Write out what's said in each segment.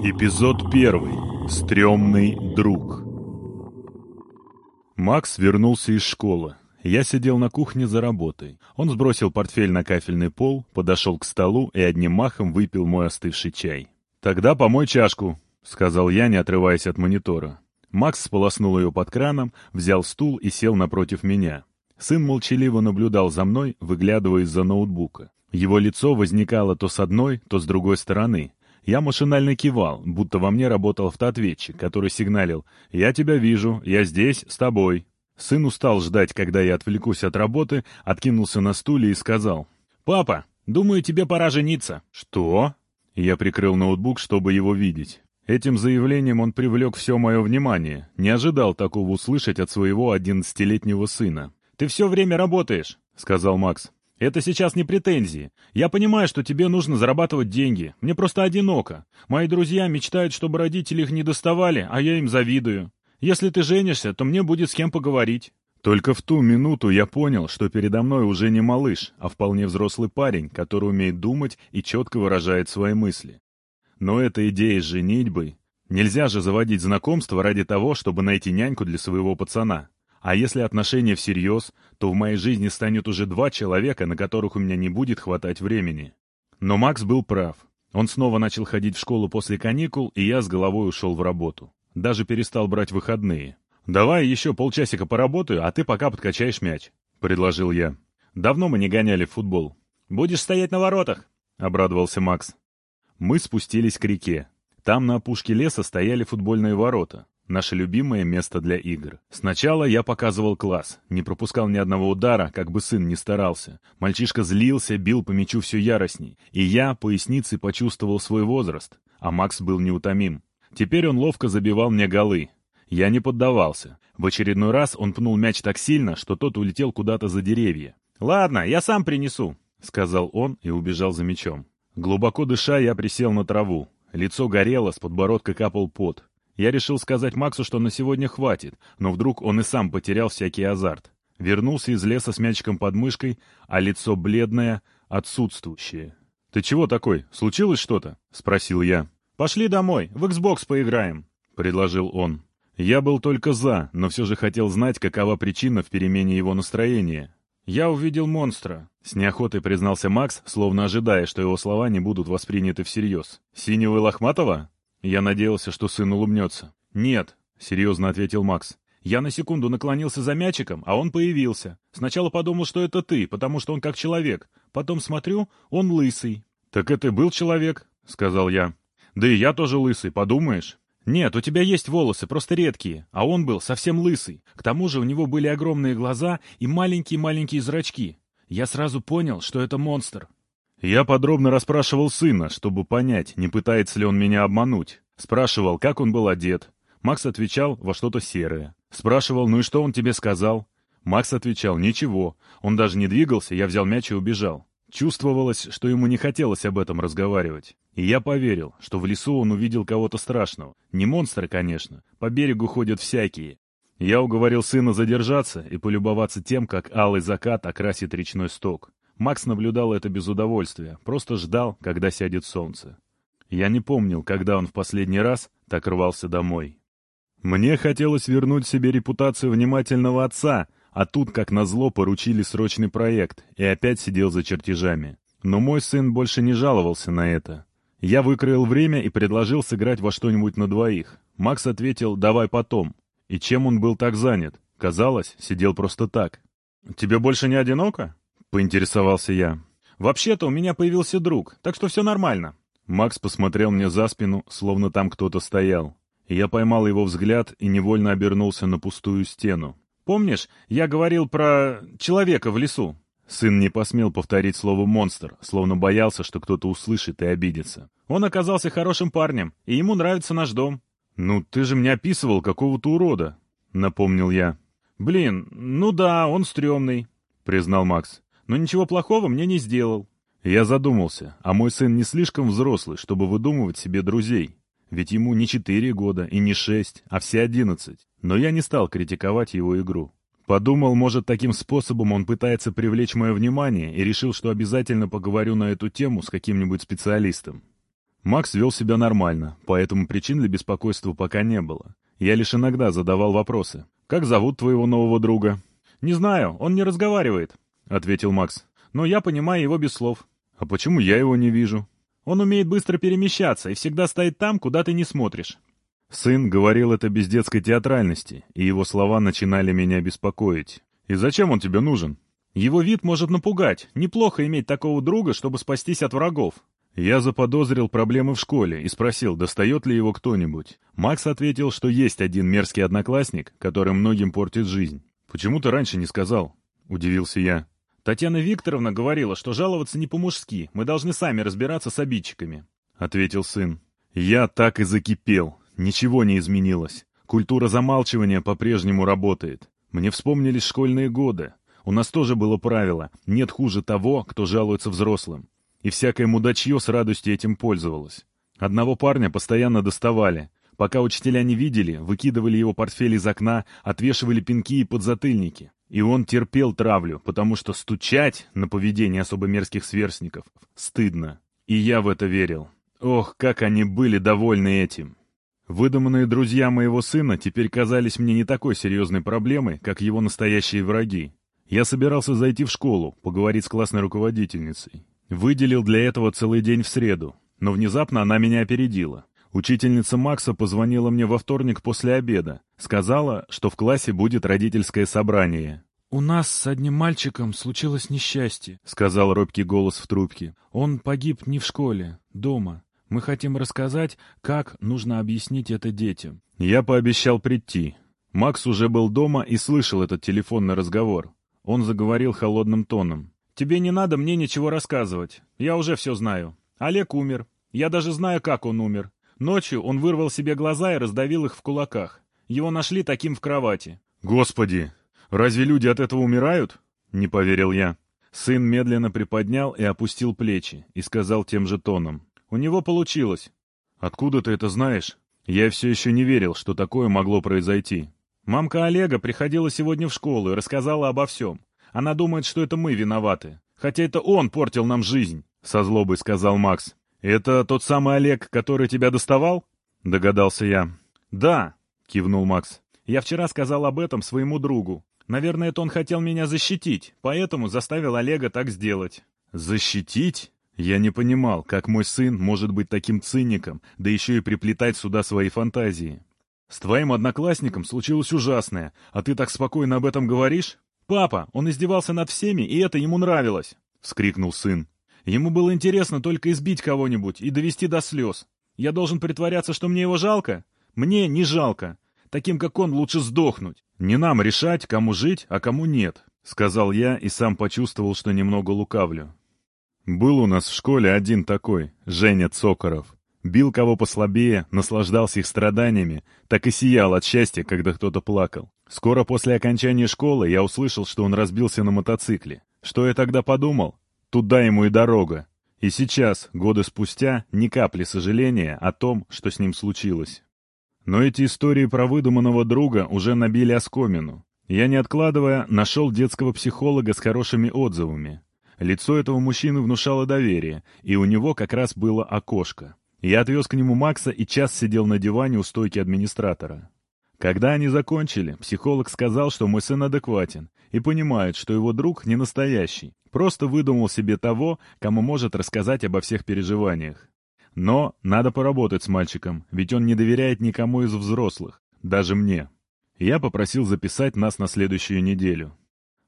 Эпизод первый. Стремный друг. Макс вернулся из школы. Я сидел на кухне за работой. Он сбросил портфель на кафельный пол, подошел к столу и одним махом выпил мой остывший чай. «Тогда помой чашку», — сказал я, не отрываясь от монитора. Макс сполоснул ее под краном, взял стул и сел напротив меня. Сын молчаливо наблюдал за мной, выглядывая из-за ноутбука. Его лицо возникало то с одной, то с другой стороны. Я машинально кивал, будто во мне работал автоответчик, который сигналил «Я тебя вижу, я здесь, с тобой». Сын устал ждать, когда я отвлекусь от работы, откинулся на стуле и сказал «Папа, думаю, тебе пора жениться». «Что?» Я прикрыл ноутбук, чтобы его видеть. Этим заявлением он привлек все мое внимание. Не ожидал такого услышать от своего одиннадцатилетнего сына. «Ты все время работаешь», — сказал Макс. Это сейчас не претензии. Я понимаю, что тебе нужно зарабатывать деньги. Мне просто одиноко. Мои друзья мечтают, чтобы родители их не доставали, а я им завидую. Если ты женишься, то мне будет с кем поговорить». Только в ту минуту я понял, что передо мной уже не малыш, а вполне взрослый парень, который умеет думать и четко выражает свои мысли. Но эта идея с женитьбой... Нельзя же заводить знакомство ради того, чтобы найти няньку для своего пацана. А если отношения всерьез, то в моей жизни станет уже два человека, на которых у меня не будет хватать времени. Но Макс был прав. Он снова начал ходить в школу после каникул, и я с головой ушел в работу. Даже перестал брать выходные. «Давай еще полчасика поработаю, а ты пока подкачаешь мяч», — предложил я. «Давно мы не гоняли в футбол». «Будешь стоять на воротах», — обрадовался Макс. Мы спустились к реке. Там на опушке леса стояли футбольные ворота. Наше любимое место для игр. Сначала я показывал класс, не пропускал ни одного удара, как бы сын не старался. Мальчишка злился, бил по мячу все яростней. И я поясницей почувствовал свой возраст, а Макс был неутомим. Теперь он ловко забивал мне голы. Я не поддавался. В очередной раз он пнул мяч так сильно, что тот улетел куда-то за деревья. «Ладно, я сам принесу», — сказал он и убежал за мячом. Глубоко дыша, я присел на траву. Лицо горело, с подбородка капал пот. Я решил сказать Максу, что на сегодня хватит, но вдруг он и сам потерял всякий азарт. Вернулся из леса с мячиком под мышкой, а лицо бледное, отсутствующее. «Ты чего такой? Случилось что-то?» — спросил я. «Пошли домой, в Xbox поиграем», — предложил он. Я был только за, но все же хотел знать, какова причина в перемене его настроения. «Я увидел монстра», — с неохотой признался Макс, словно ожидая, что его слова не будут восприняты всерьез. «Синего и лохматого?» Я надеялся, что сын улыбнется. «Нет», — серьезно ответил Макс. Я на секунду наклонился за мячиком, а он появился. Сначала подумал, что это ты, потому что он как человек. Потом смотрю, он лысый. «Так это был человек», — сказал я. «Да и я тоже лысый, подумаешь». «Нет, у тебя есть волосы, просто редкие, а он был совсем лысый. К тому же у него были огромные глаза и маленькие-маленькие зрачки. Я сразу понял, что это монстр. Я подробно расспрашивал сына, чтобы понять, не пытается ли он меня обмануть. Спрашивал, как он был одет. Макс отвечал во что-то серое. Спрашивал, ну и что он тебе сказал? Макс отвечал, ничего. Он даже не двигался, я взял мяч и убежал. Чувствовалось, что ему не хотелось об этом разговаривать. И я поверил, что в лесу он увидел кого-то страшного. Не монстра, конечно. По берегу ходят всякие. Я уговорил сына задержаться и полюбоваться тем, как алый закат окрасит речной сток. Макс наблюдал это без удовольствия, просто ждал, когда сядет солнце. Я не помнил, когда он в последний раз так рвался домой. Мне хотелось вернуть себе репутацию внимательного отца, а тут, как назло, поручили срочный проект, и опять сидел за чертежами. Но мой сын больше не жаловался на это. Я выкроил время и предложил сыграть во что-нибудь на двоих. Макс ответил «давай потом». И чем он был так занят? Казалось, сидел просто так. «Тебе больше не одиноко?» — поинтересовался я. «Вообще-то у меня появился друг, так что все нормально». Макс посмотрел мне за спину, словно там кто-то стоял. Я поймал его взгляд и невольно обернулся на пустую стену. «Помнишь, я говорил про человека в лесу?» Сын не посмел повторить слово «монстр», словно боялся, что кто-то услышит и обидится. «Он оказался хорошим парнем, и ему нравится наш дом». «Ну, ты же мне описывал какого-то урода», — напомнил я. «Блин, ну да, он стрёмный», — признал Макс но ничего плохого мне не сделал. Я задумался, а мой сын не слишком взрослый, чтобы выдумывать себе друзей. Ведь ему не четыре года и не шесть, а все одиннадцать. Но я не стал критиковать его игру. Подумал, может, таким способом он пытается привлечь мое внимание и решил, что обязательно поговорю на эту тему с каким-нибудь специалистом. Макс вел себя нормально, поэтому причин для беспокойства пока не было. Я лишь иногда задавал вопросы. «Как зовут твоего нового друга?» «Не знаю, он не разговаривает», — ответил Макс. «Но я понимаю его без слов». «А почему я его не вижу?» «Он умеет быстро перемещаться и всегда стоит там, куда ты не смотришь». Сын говорил это без детской театральности, и его слова начинали меня беспокоить. «И зачем он тебе нужен?» «Его вид может напугать. Неплохо иметь такого друга, чтобы спастись от врагов». Я заподозрил проблемы в школе и спросил, достает ли его кто-нибудь. Макс ответил, что есть один мерзкий одноклассник, который многим портит жизнь. «Почему ты раньше не сказал?» — удивился я. «Татьяна Викторовна говорила, что жаловаться не по-мужски, мы должны сами разбираться с обидчиками», — ответил сын. «Я так и закипел. Ничего не изменилось. Культура замалчивания по-прежнему работает. Мне вспомнились школьные годы. У нас тоже было правило «нет хуже того, кто жалуется взрослым». И всякое мудачье с радостью этим пользовалось. Одного парня постоянно доставали. Пока учителя не видели, выкидывали его портфель из окна, отвешивали пинки и подзатыльники. И он терпел травлю, потому что стучать на поведение особо мерзких сверстников стыдно. И я в это верил. Ох, как они были довольны этим. Выдуманные друзья моего сына теперь казались мне не такой серьезной проблемой, как его настоящие враги. Я собирался зайти в школу, поговорить с классной руководительницей. Выделил для этого целый день в среду, но внезапно она меня опередила. Учительница Макса позвонила мне во вторник после обеда. Сказала, что в классе будет родительское собрание. «У нас с одним мальчиком случилось несчастье», — сказал робкий голос в трубке. «Он погиб не в школе, дома. Мы хотим рассказать, как нужно объяснить это детям. Я пообещал прийти. Макс уже был дома и слышал этот телефонный разговор. Он заговорил холодным тоном. «Тебе не надо мне ничего рассказывать. Я уже все знаю. Олег умер. Я даже знаю, как он умер. Ночью он вырвал себе глаза и раздавил их в кулаках. Его нашли таким в кровати». «Господи! Разве люди от этого умирают?» — не поверил я. Сын медленно приподнял и опустил плечи и сказал тем же тоном. У него получилось. Откуда ты это знаешь? Я все еще не верил, что такое могло произойти. Мамка Олега приходила сегодня в школу и рассказала обо всем. Она думает, что это мы виноваты. Хотя это он портил нам жизнь, — со злобой сказал Макс. «Это тот самый Олег, который тебя доставал?» — догадался я. «Да», — кивнул Макс. «Я вчера сказал об этом своему другу. Наверное, это он хотел меня защитить, поэтому заставил Олега так сделать». «Защитить?» Я не понимал, как мой сын может быть таким циником, да еще и приплетать сюда свои фантазии. «С твоим одноклассником случилось ужасное, а ты так спокойно об этом говоришь?» «Папа, он издевался над всеми, и это ему нравилось!» — вскрикнул сын. «Ему было интересно только избить кого-нибудь и довести до слез. Я должен притворяться, что мне его жалко? Мне не жалко. Таким, как он, лучше сдохнуть». «Не нам решать, кому жить, а кому нет», — сказал я и сам почувствовал, что немного лукавлю. Был у нас в школе один такой, Женя Цокоров. Бил кого послабее, наслаждался их страданиями, так и сиял от счастья, когда кто-то плакал. Скоро после окончания школы я услышал, что он разбился на мотоцикле. Что я тогда подумал? Туда ему и дорога. И сейчас, годы спустя, ни капли сожаления о том, что с ним случилось. Но эти истории про выдуманного друга уже набили оскомину. Я, не откладывая, нашел детского психолога с хорошими отзывами. Лицо этого мужчины внушало доверие, и у него как раз было окошко. Я отвез к нему Макса и час сидел на диване у стойки администратора. Когда они закончили, психолог сказал, что мой сын адекватен и понимает, что его друг не настоящий, просто выдумал себе того, кому может рассказать обо всех переживаниях. Но надо поработать с мальчиком, ведь он не доверяет никому из взрослых, даже мне. Я попросил записать нас на следующую неделю.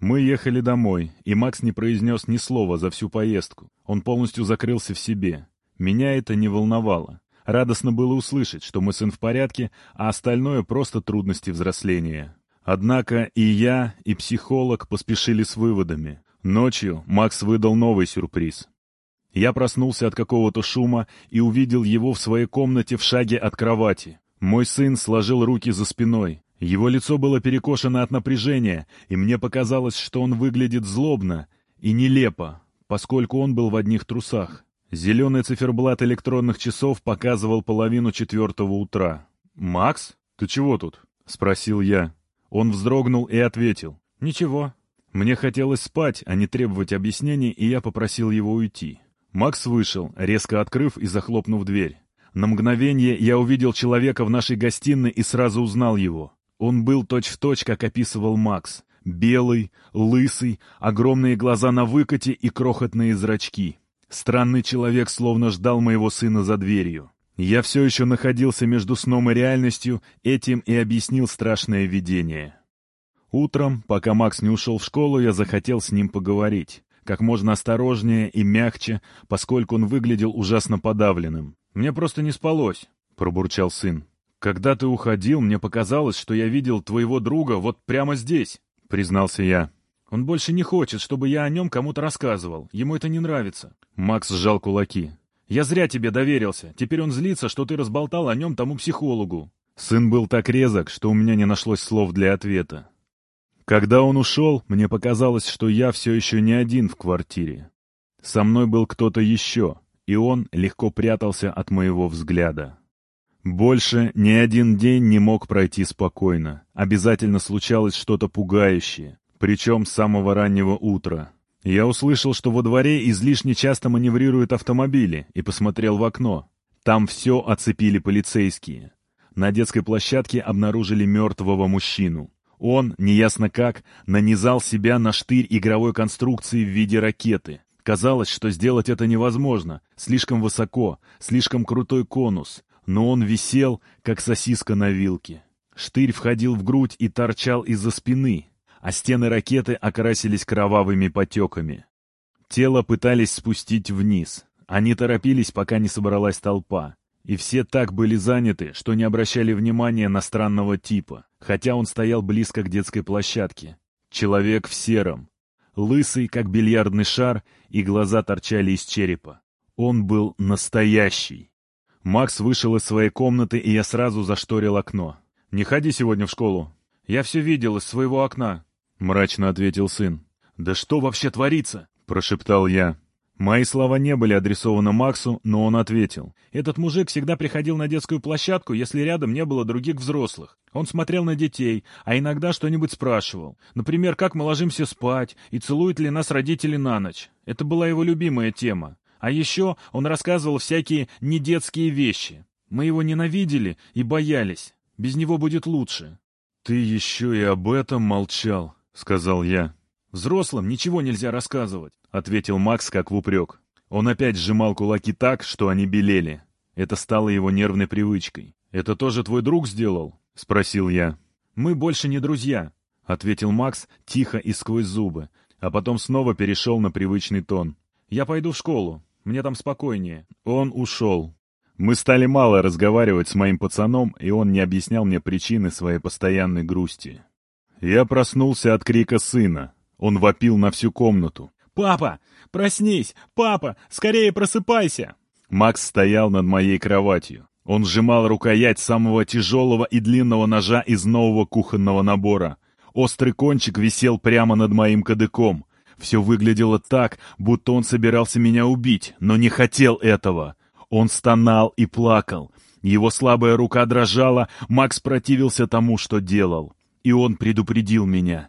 Мы ехали домой, и Макс не произнес ни слова за всю поездку. Он полностью закрылся в себе. Меня это не волновало. Радостно было услышать, что мой сын в порядке, а остальное просто трудности взросления. Однако и я, и психолог поспешили с выводами. Ночью Макс выдал новый сюрприз. Я проснулся от какого-то шума и увидел его в своей комнате в шаге от кровати. Мой сын сложил руки за спиной. Его лицо было перекошено от напряжения, и мне показалось, что он выглядит злобно и нелепо, поскольку он был в одних трусах. Зеленый циферблат электронных часов показывал половину четвертого утра. «Макс, ты чего тут?» — спросил я. Он вздрогнул и ответил. «Ничего». Мне хотелось спать, а не требовать объяснений, и я попросил его уйти. Макс вышел, резко открыв и захлопнув дверь. На мгновение я увидел человека в нашей гостиной и сразу узнал его. Он был точь-в-точь, точь, как описывал Макс. Белый, лысый, огромные глаза на выкате и крохотные зрачки. Странный человек словно ждал моего сына за дверью. Я все еще находился между сном и реальностью, этим и объяснил страшное видение. Утром, пока Макс не ушел в школу, я захотел с ним поговорить. Как можно осторожнее и мягче, поскольку он выглядел ужасно подавленным. «Мне просто не спалось», — пробурчал сын. «Когда ты уходил, мне показалось, что я видел твоего друга вот прямо здесь», — признался я. «Он больше не хочет, чтобы я о нем кому-то рассказывал. Ему это не нравится». Макс сжал кулаки. «Я зря тебе доверился. Теперь он злится, что ты разболтал о нем тому психологу». Сын был так резок, что у меня не нашлось слов для ответа. Когда он ушел, мне показалось, что я все еще не один в квартире. Со мной был кто-то еще, и он легко прятался от моего взгляда. Больше ни один день не мог пройти спокойно. Обязательно случалось что-то пугающее, причем с самого раннего утра. Я услышал, что во дворе излишне часто маневрируют автомобили, и посмотрел в окно. Там все оцепили полицейские. На детской площадке обнаружили мертвого мужчину. Он, неясно как, нанизал себя на штырь игровой конструкции в виде ракеты. Казалось, что сделать это невозможно. Слишком высоко, слишком крутой конус. Но он висел, как сосиска на вилке. Штырь входил в грудь и торчал из-за спины, а стены ракеты окрасились кровавыми потеками. Тело пытались спустить вниз. Они торопились, пока не собралась толпа. И все так были заняты, что не обращали внимания на странного типа, хотя он стоял близко к детской площадке. Человек в сером. Лысый, как бильярдный шар, и глаза торчали из черепа. Он был настоящий. Макс вышел из своей комнаты, и я сразу зашторил окно. «Не ходи сегодня в школу. Я все видел из своего окна. — мрачно ответил сын. «Да что вообще творится?» — прошептал я. Мои слова не были адресованы Максу, но он ответил. «Этот мужик всегда приходил на детскую площадку, если рядом не было других взрослых. Он смотрел на детей, а иногда что-нибудь спрашивал. Например, как мы ложимся спать и целуют ли нас родители на ночь. Это была его любимая тема. А еще он рассказывал всякие недетские вещи. Мы его ненавидели и боялись. Без него будет лучше». «Ты еще и об этом молчал», — сказал я. «Взрослым ничего нельзя рассказывать», — ответил Макс как в упрек. Он опять сжимал кулаки так, что они белели. Это стало его нервной привычкой. «Это тоже твой друг сделал?» — спросил я. «Мы больше не друзья», — ответил Макс тихо и сквозь зубы, а потом снова перешел на привычный тон. «Я пойду в школу. Мне там спокойнее». Он ушел. Мы стали мало разговаривать с моим пацаном, и он не объяснял мне причины своей постоянной грусти. Я проснулся от крика сына. Он вопил на всю комнату. «Папа! Проснись! Папа! Скорее просыпайся!» Макс стоял над моей кроватью. Он сжимал рукоять самого тяжелого и длинного ножа из нового кухонного набора. Острый кончик висел прямо над моим кадыком. Все выглядело так, будто он собирался меня убить, но не хотел этого. Он стонал и плакал. Его слабая рука дрожала, Макс противился тому, что делал и он предупредил меня.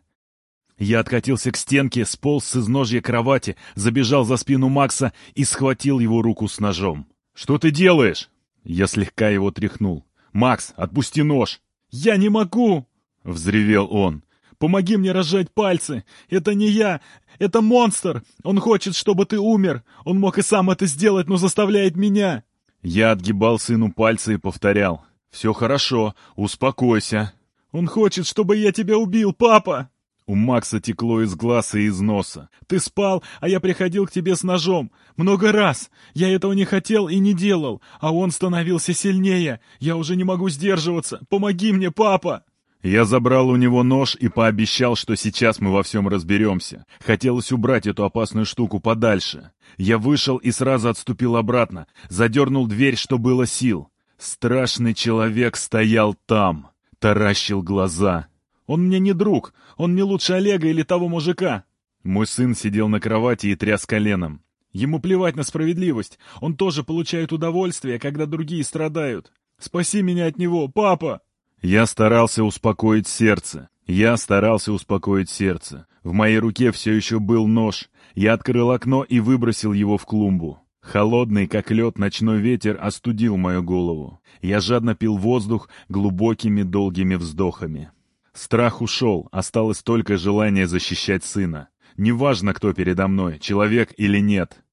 Я откатился к стенке, сполз с изножья кровати, забежал за спину Макса и схватил его руку с ножом. «Что ты делаешь?» Я слегка его тряхнул. «Макс, отпусти нож!» «Я не могу!» — взревел он. «Помоги мне разжать пальцы! Это не я! Это монстр! Он хочет, чтобы ты умер! Он мог и сам это сделать, но заставляет меня!» Я отгибал сыну пальцы и повторял. «Все хорошо, успокойся!» «Он хочет, чтобы я тебя убил, папа!» У Макса текло из глаз и из носа. «Ты спал, а я приходил к тебе с ножом. Много раз. Я этого не хотел и не делал. А он становился сильнее. Я уже не могу сдерживаться. Помоги мне, папа!» Я забрал у него нож и пообещал, что сейчас мы во всем разберемся. Хотелось убрать эту опасную штуку подальше. Я вышел и сразу отступил обратно. Задернул дверь, что было сил. Страшный человек стоял там таращил глаза. «Он мне не друг, он не лучше Олега или того мужика». Мой сын сидел на кровати и тряс коленом. Ему плевать на справедливость. Он тоже получает удовольствие, когда другие страдают. Спаси меня от него, папа!» Я старался успокоить сердце. Я старался успокоить сердце. В моей руке все еще был нож. Я открыл окно и выбросил его в клумбу. Холодный, как лед, ночной ветер остудил мою голову. Я жадно пил воздух глубокими долгими вздохами. Страх ушел, осталось только желание защищать сына. Неважно, кто передо мной, человек или нет.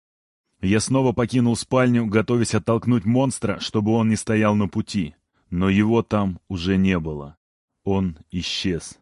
Я снова покинул спальню, готовясь оттолкнуть монстра, чтобы он не стоял на пути. Но его там уже не было. Он исчез.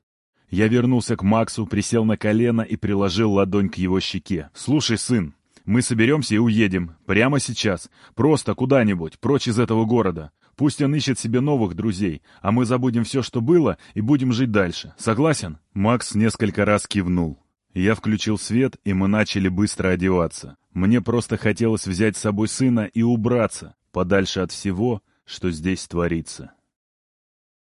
Я вернулся к Максу, присел на колено и приложил ладонь к его щеке. «Слушай, сын, мы соберемся и уедем. Прямо сейчас. Просто куда-нибудь, прочь из этого города. Пусть он ищет себе новых друзей, а мы забудем все, что было, и будем жить дальше. Согласен?» Макс несколько раз кивнул. Я включил свет, и мы начали быстро одеваться. Мне просто хотелось взять с собой сына и убраться, подальше от всего, что здесь творится.